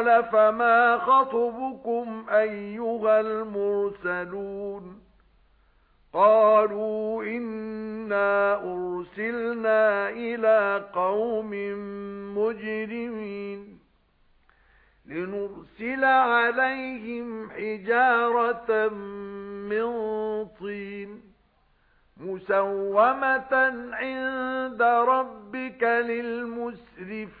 قَالَ فَمَا خَطْبُكُمْ أَيُّهَا الْمُرْسَلُونَ قَالُوا إِنَّا أُرْسِلْنَا إِلَى قَوْمٍ مُجْرِمِينَ لِنُرْسِلَ عَلَيْهِمْ حِجَارَةً مِّن طِينٍ مُسَوَّمَةً عِندَ رَبِّكَ لِلْمُسْرِفِينَ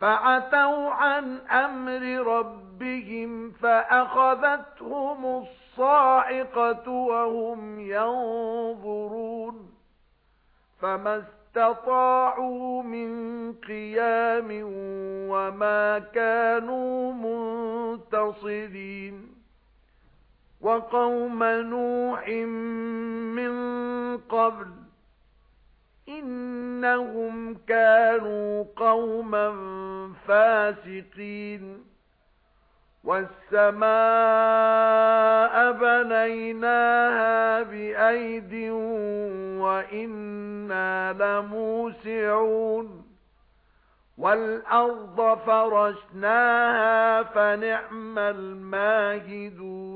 فَعَتَوْا عَنْ أَمْرِ رَبِّهِمْ فَأَخَذَتْهُمُ الصَّاعِقَةُ وَهُمْ يَنظُرُونَ فَمَا اسْتَطَاعُوا مِنْ قِيَامٍ وَمَا كَانُوا مُنْتَصِرِينَ وَقَوْمَ نُوحٍ مِنْ قَبْلُ إِنَّهُمْ كَانُوا قَوْمًا فَاسِقِينَ. وَالسَّمَاءَ بَنَيْنَاهَا بِأَيْدٍ وَإِنَّا لَمُوسِعُونَ. وَالْأَرْضَ فَرَشْنَاهَا فَنِعْمَ الْمَاهِدُونَ.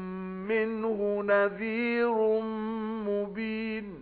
مِنْهُ نَذِيرٌ مُبِينٌ